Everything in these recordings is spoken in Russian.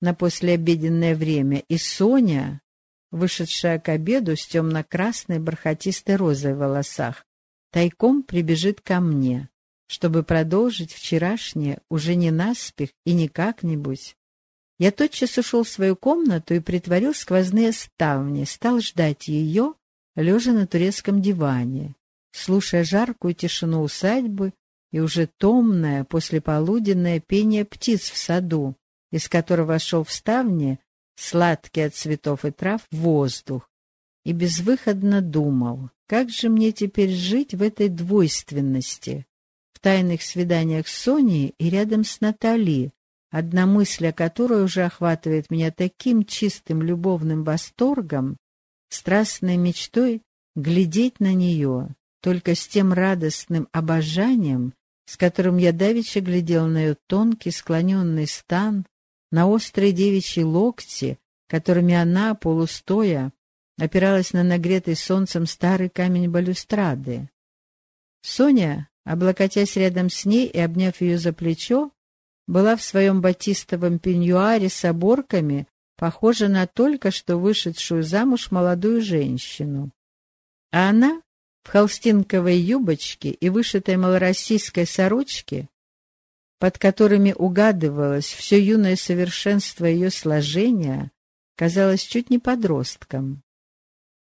на послеобеденное время, и Соня, вышедшая к обеду с темно-красной бархатистой розой в волосах, тайком прибежит ко мне, чтобы продолжить вчерашнее уже не наспех и не как-нибудь. Я тотчас ушел в свою комнату и притворил сквозные ставни, стал ждать ее, лежа на турецком диване, слушая жаркую тишину усадьбы и уже томное послеполуденное пение птиц в саду, из которого шел в ставне сладкий от цветов и трав воздух, и безвыходно думал, как же мне теперь жить в этой двойственности, в тайных свиданиях с Соней и рядом с Натали, одна мысль о которой уже охватывает меня таким чистым любовным восторгом, страстной мечтой глядеть на нее, только с тем радостным обожанием, с которым я давеча глядел на ее тонкий склоненный стан, на острые девичьи локти, которыми она, полустоя, опиралась на нагретый солнцем старый камень балюстрады. Соня, облокотясь рядом с ней и обняв ее за плечо, была в своем батистовом пеньюаре с оборками похожа на только что вышедшую замуж молодую женщину. А она в холстинковой юбочке и вышитой малороссийской сорочке под которыми угадывалось все юное совершенство ее сложения, казалось чуть не подростком.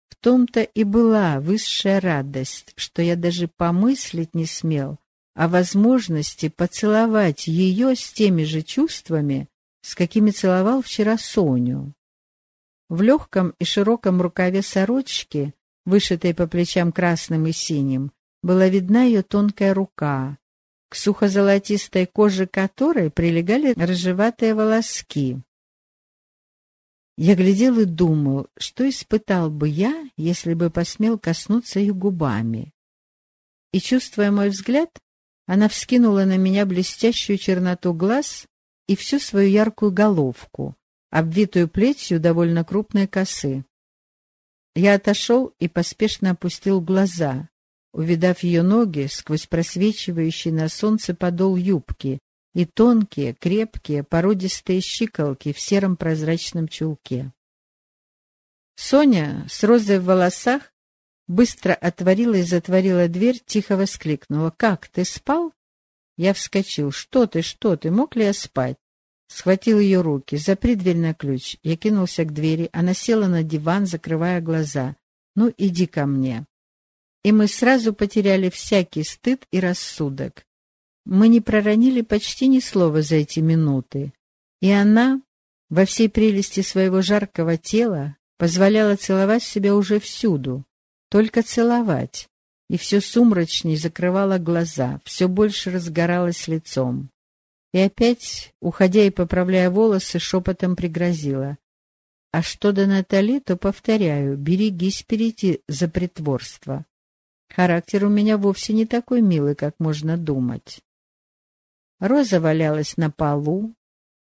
В том-то и была высшая радость, что я даже помыслить не смел о возможности поцеловать ее с теми же чувствами, с какими целовал вчера Соню. В легком и широком рукаве сорочки, вышитой по плечам красным и синим, была видна ее тонкая рука, к сухо-золотистой коже которой прилегали рыжеватые волоски. Я глядел и думал, что испытал бы я, если бы посмел коснуться их губами. И, чувствуя мой взгляд, она вскинула на меня блестящую черноту глаз и всю свою яркую головку, обвитую плетью довольно крупной косы. Я отошел и поспешно опустил глаза, увидав ее ноги сквозь просвечивающий на солнце подол юбки и тонкие, крепкие, породистые щиколки в сером прозрачном чулке. Соня с розой в волосах быстро отворила и затворила дверь, тихо воскликнула. «Как, ты спал?» Я вскочил. «Что ты, что ты? Мог ли я спать?» Схватил ее руки. «Запри дверь на ключ». Я кинулся к двери. Она села на диван, закрывая глаза. «Ну, иди ко мне» и мы сразу потеряли всякий стыд и рассудок. Мы не проронили почти ни слова за эти минуты, и она, во всей прелести своего жаркого тела, позволяла целовать себя уже всюду, только целовать, и все сумрачней закрывала глаза, все больше разгоралась лицом. И опять, уходя и поправляя волосы, шепотом пригрозила. А что до Натали, то, повторяю, берегись перейти за притворство. Характер у меня вовсе не такой милый, как можно думать. Роза валялась на полу,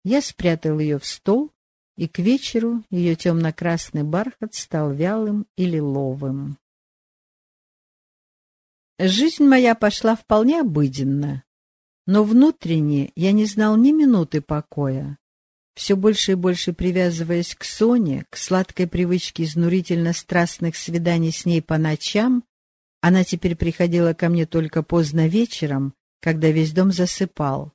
я спрятал ее в стол, и к вечеру ее темно-красный бархат стал вялым и лиловым. Жизнь моя пошла вполне обыденно, но внутренне я не знал ни минуты покоя. Все больше и больше привязываясь к Соне, к сладкой привычке изнурительно страстных свиданий с ней по ночам, она теперь приходила ко мне только поздно вечером, когда весь дом засыпал,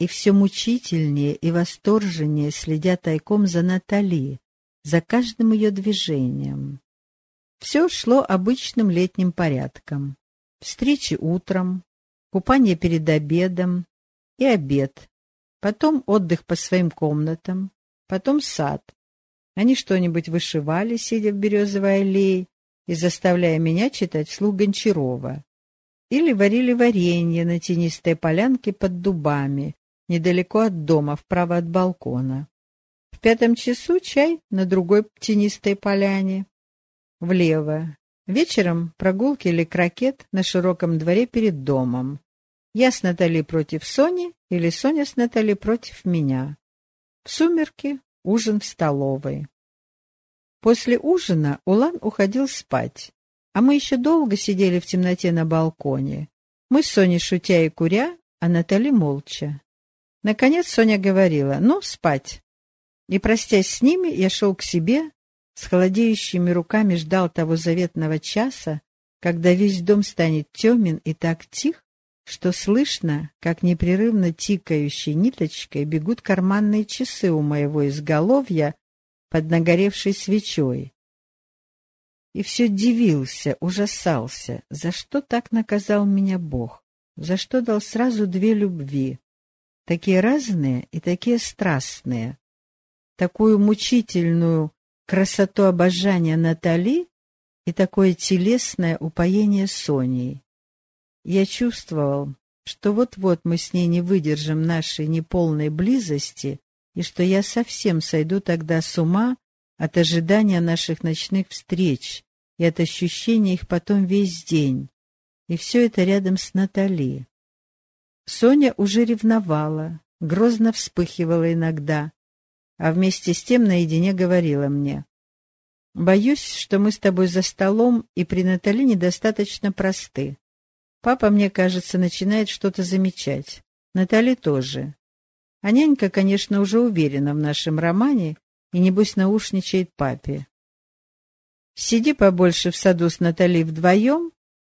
и все мучительнее и восторженнее следя тайком за Натали, за каждым ее движением. Все шло обычным летним порядком. Встречи утром, купание перед обедом и обед, потом отдых по своим комнатам, потом сад. Они что-нибудь вышивали, сидя в березовой аллее, и заставляя меня читать вслух Гончарова. Или варили варенье на тенистой полянке под дубами, недалеко от дома, вправо от балкона. В пятом часу чай на другой тенистой поляне. Влево. Вечером прогулки или крокет на широком дворе перед домом. Я с Натали против Сони или Соня с Натали против меня. В сумерки ужин в столовой. После ужина Улан уходил спать, а мы еще долго сидели в темноте на балконе. Мы с Соней шутя и куря, а Натали молча. Наконец Соня говорила, ну, спать. И, простясь с ними, я шел к себе, с холодеющими руками ждал того заветного часа, когда весь дом станет темен и так тих, что слышно, как непрерывно тикающей ниточкой бегут карманные часы у моего изголовья под нагоревшей свечой. И все дивился, ужасался, за что так наказал меня Бог, за что дал сразу две любви, такие разные и такие страстные, такую мучительную красоту обожания Натали и такое телесное упоение Соней. Я чувствовал, что вот-вот мы с ней не выдержим нашей неполной близости и что я совсем сойду тогда с ума от ожидания наших ночных встреч и от ощущения их потом весь день. И все это рядом с Натали. Соня уже ревновала, грозно вспыхивала иногда, а вместе с тем наедине говорила мне. «Боюсь, что мы с тобой за столом и при Натали недостаточно просты. Папа, мне кажется, начинает что-то замечать. Натали тоже. А нянька, конечно, уже уверена в нашем романе и, небось, наушничает папе. Сиди побольше в саду с Натали вдвоем,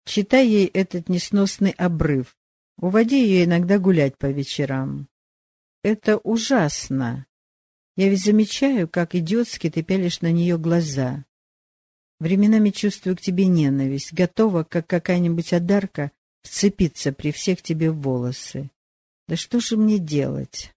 читай ей этот несносный обрыв, уводи ее иногда гулять по вечерам. Это ужасно. Я ведь замечаю, как идиотски ты пялишь на нее глаза. Временами чувствую к тебе ненависть, готова, как какая-нибудь одарка, вцепиться при всех тебе в волосы. Да что же мне делать?